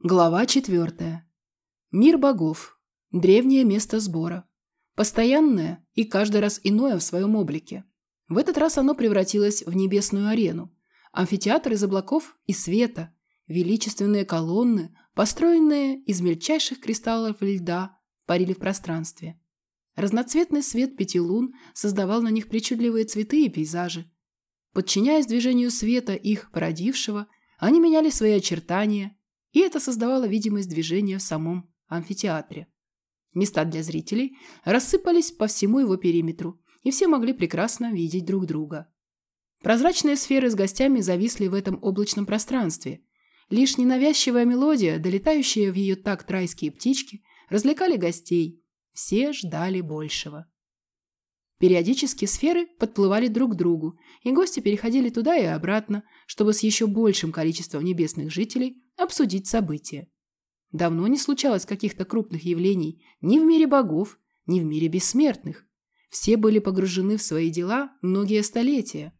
Глава четвертая. Мир богов. Древнее место сбора. Постоянное и каждый раз иное в своем облике. В этот раз оно превратилось в небесную арену. Амфитеатр из облаков и света, величественные колонны, построенные из мельчайших кристаллов льда, парили в пространстве. Разноцветный свет пяти лун создавал на них причудливые цветы и пейзажи. Подчиняясь движению света их породившего, они меняли свои очертания – и это создавало видимость движения в самом амфитеатре. Места для зрителей рассыпались по всему его периметру, и все могли прекрасно видеть друг друга. Прозрачные сферы с гостями зависли в этом облачном пространстве. Лишь ненавязчивая мелодия, долетающая в ее такт райские птички, развлекали гостей. Все ждали большего. Периодически сферы подплывали друг к другу, и гости переходили туда и обратно, чтобы с еще большим количеством небесных жителей обсудить события. Давно не случалось каких-то крупных явлений ни в мире богов, ни в мире бессмертных. Все были погружены в свои дела многие столетия.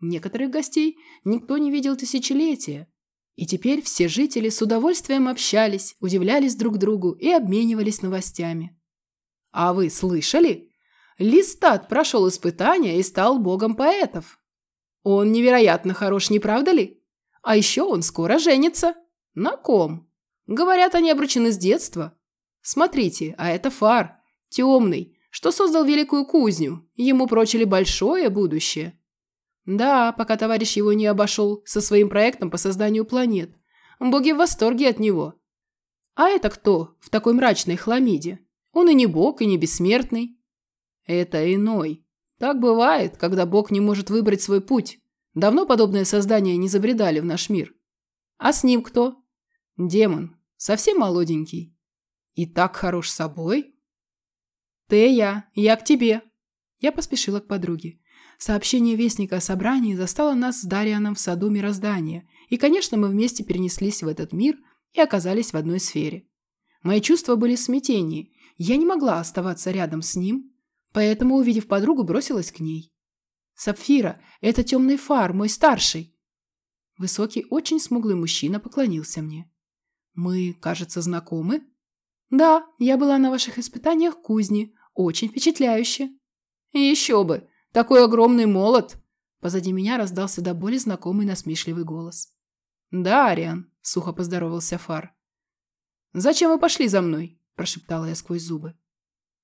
Некоторых гостей никто не видел тысячелетия. И теперь все жители с удовольствием общались, удивлялись друг другу и обменивались новостями. «А вы слышали?» Листат прошел испытания и стал богом поэтов. Он невероятно хорош, не правда ли? А еще он скоро женится. На ком? Говорят, они обручены с детства. Смотрите, а это Фар, темный, что создал великую кузню. Ему прочили большое будущее. Да, пока товарищ его не обошел со своим проектом по созданию планет. Боги в восторге от него. А это кто в такой мрачной хламиде? Он и не бог, и не бессмертный. Это иной. Так бывает, когда Бог не может выбрать свой путь. Давно подобные создания не забредали в наш мир. А с ним кто? Демон. Совсем молоденький. И так хорош собой. Тея, я к тебе. Я поспешила к подруге. Сообщение Вестника о собрании застало нас с Дарианом в саду мироздания, и, конечно, мы вместе перенеслись в этот мир и оказались в одной сфере. Мои чувства были в смятении. Я не могла оставаться рядом с ним, Поэтому, увидев подругу, бросилась к ней. «Сапфира, это темный фар, мой старший!» Высокий, очень смуглый мужчина поклонился мне. «Мы, кажется, знакомы?» «Да, я была на ваших испытаниях кузни. Очень впечатляюще». «Еще бы! Такой огромный молот!» Позади меня раздался до боли знакомый насмешливый голос. «Да, Ариан», — сухо поздоровался Фар. «Зачем вы пошли за мной?» – прошептала я сквозь зубы.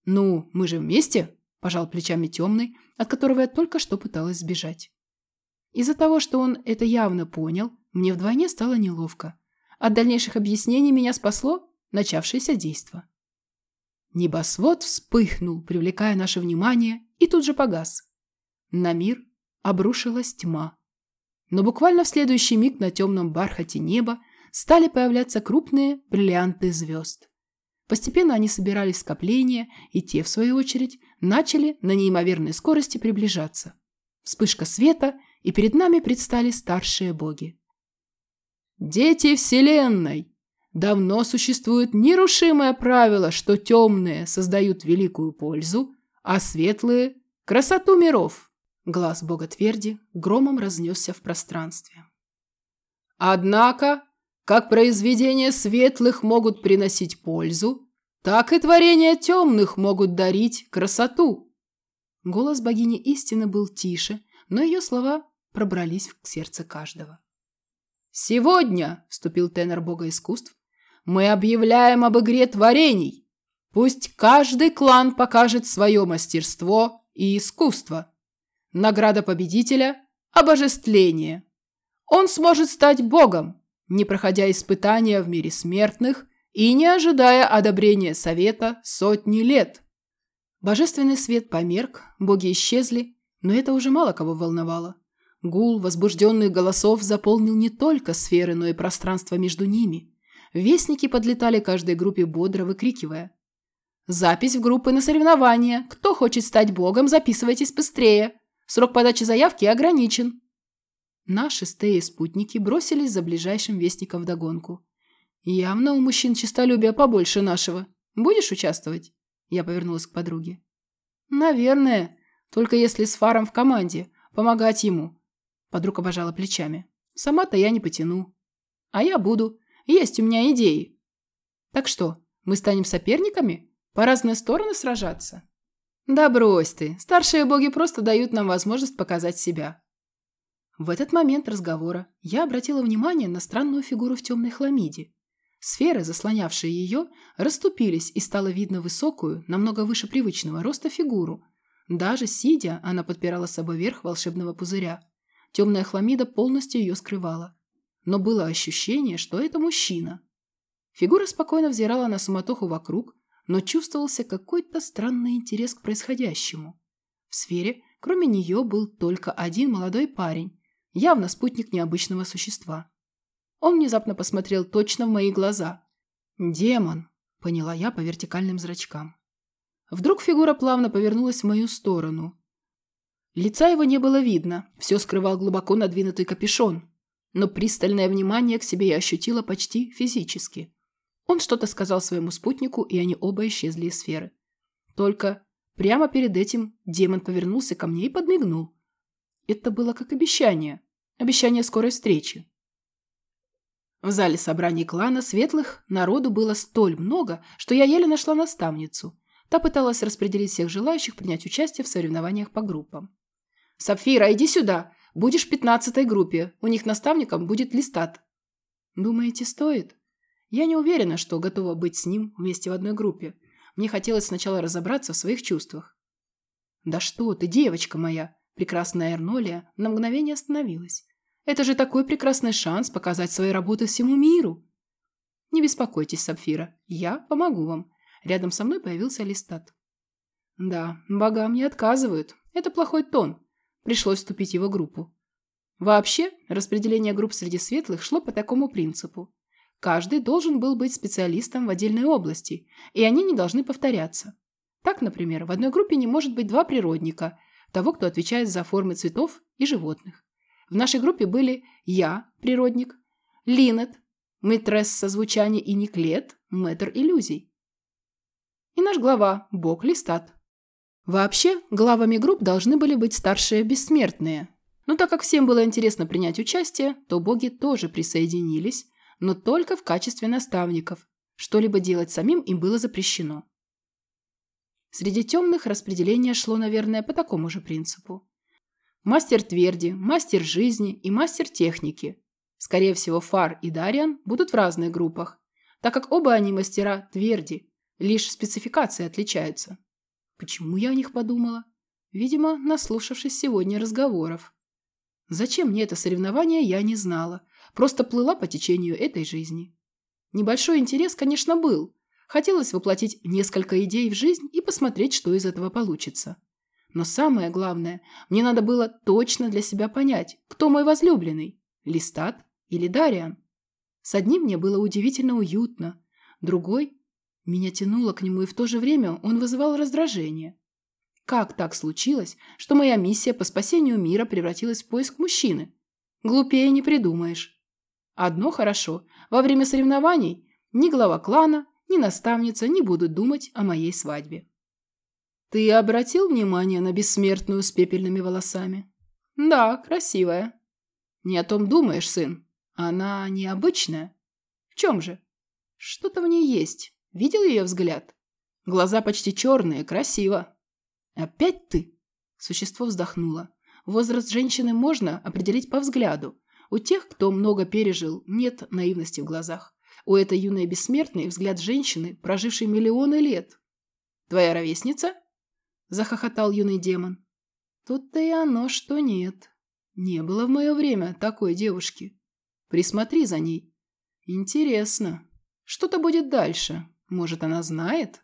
«Ну, мы же вместе?» Пожал плечами темный, от которого я только что пыталась сбежать. Из-за того, что он это явно понял, мне вдвойне стало неловко. От дальнейших объяснений меня спасло начавшееся действо. Небосвод вспыхнул, привлекая наше внимание, и тут же погас. На мир обрушилась тьма. Но буквально в следующий миг на темном бархате неба стали появляться крупные бриллианты звезд. Постепенно они собирались в скопления, и те, в свою очередь, начали на неимоверной скорости приближаться. Вспышка света, и перед нами предстали старшие боги. «Дети Вселенной! Давно существует нерушимое правило, что темные создают великую пользу, а светлые – красоту миров!» Глаз бога Тверди громом разнесся в пространстве. «Однако, как произведения светлых могут приносить пользу, так и творения темных могут дарить красоту. Голос богини истины был тише, но ее слова пробрались в сердце каждого. «Сегодня», – вступил тенор бога искусств, – «мы объявляем об игре творений. Пусть каждый клан покажет свое мастерство и искусство. Награда победителя – обожествление. Он сможет стать богом, не проходя испытания в мире смертных и не ожидая одобрения совета сотни лет. Божественный свет померк, боги исчезли, но это уже мало кого волновало. Гул возбужденных голосов заполнил не только сферы, но и пространство между ними. Вестники подлетали каждой группе бодро, выкрикивая. «Запись в группы на соревнования. Кто хочет стать богом, записывайтесь быстрее. Срок подачи заявки ограничен». Наши стеи спутники бросились за ближайшим вестником вдогонку. «Явно у мужчин честолюбия побольше нашего. Будешь участвовать?» Я повернулась к подруге. «Наверное. Только если с Фаром в команде. Помогать ему». Подруга пожала плечами. «Сама-то я не потяну». «А я буду. Есть у меня идеи. Так что, мы станем соперниками? По разные стороны сражаться? Да брось ты. Старшие боги просто дают нам возможность показать себя. В этот момент разговора я обратила внимание на странную фигуру в темной хламиде. Сферы, заслонявшие ее, расступились, и стало видно высокую, намного выше привычного роста фигуру. Даже сидя, она подпирала собой верх волшебного пузыря. Темная хламида полностью ее скрывала. Но было ощущение, что это мужчина. Фигура спокойно взирала на суматоху вокруг, но чувствовался какой-то странный интерес к происходящему. В сфере, кроме нее, был только один молодой парень, явно спутник необычного существа. Он внезапно посмотрел точно в мои глаза. «Демон», — поняла я по вертикальным зрачкам. Вдруг фигура плавно повернулась в мою сторону. Лица его не было видно, все скрывал глубоко надвинутый капюшон, но пристальное внимание к себе я ощутила почти физически. Он что-то сказал своему спутнику, и они оба исчезли из сферы. Только прямо перед этим демон повернулся ко мне и подмигнул. Это было как обещание. Обещание скорой встречи. В зале собраний клана светлых народу было столь много, что я еле нашла наставницу. Та пыталась распределить всех желающих принять участие в соревнованиях по группам. «Сапфира, иди сюда! Будешь в пятнадцатой группе. У них наставником будет листат». «Думаете, стоит?» Я не уверена, что готова быть с ним вместе в одной группе. Мне хотелось сначала разобраться в своих чувствах. «Да что ты, девочка моя!» Прекрасная Эрнолия на мгновение остановилась. «Это же такой прекрасный шанс показать свои работы всему миру!» «Не беспокойтесь, Сапфира, я помогу вам». Рядом со мной появился Листат. «Да, богам не отказывают. Это плохой тон. Пришлось вступить в его группу. Вообще, распределение групп среди светлых шло по такому принципу. Каждый должен был быть специалистом в отдельной области, и они не должны повторяться. Так, например, в одной группе не может быть два природника, того, кто отвечает за формы цветов и животных. В нашей группе были я, природник, Линет, мэтресса звучания и Никлет, мэтр иллюзий. И наш глава, бог Листат. Вообще, главами групп должны были быть старшие бессмертные. Но так как всем было интересно принять участие, то боги тоже присоединились, но только в качестве наставников. Что-либо делать самим им было запрещено. Среди темных распределение шло, наверное, по такому же принципу. Мастер тверди, мастер жизни и мастер техники. Скорее всего, Фар и Дариан будут в разных группах, так как оба они мастера тверди, лишь спецификации отличаются. Почему я о них подумала? Видимо, наслушавшись сегодня разговоров. Зачем мне это соревнование, я не знала, Просто плыла по течению этой жизни. Небольшой интерес, конечно, был. Хотелось воплотить несколько идей в жизнь и посмотреть, что из этого получится. Но самое главное, мне надо было точно для себя понять, кто мой возлюбленный – Листат или Дариан. С одним мне было удивительно уютно, другой – меня тянуло к нему, и в то же время он вызывал раздражение. Как так случилось, что моя миссия по спасению мира превратилась в поиск мужчины? Глупее не придумаешь. Одно хорошо. Во время соревнований ни глава клана, ни наставница не будут думать о моей свадьбе. Ты обратил внимание на бессмертную с пепельными волосами? Да, красивая. Не о том думаешь, сын. Она необычная. В чем же? Что-то в ней есть. Видел ее взгляд? Глаза почти черные, красиво. Опять ты? Существо вздохнуло. Возраст женщины можно определить по взгляду, у тех, кто много пережил, нет наивности в глазах. У этой юной бессмертной взгляд женщины, прожившей миллионы лет. «Твоя ровесница?» – захохотал юный демон. «Тут-то и оно, что нет. Не было в мое время такой девушки. Присмотри за ней. Интересно, что-то будет дальше. Может, она знает?»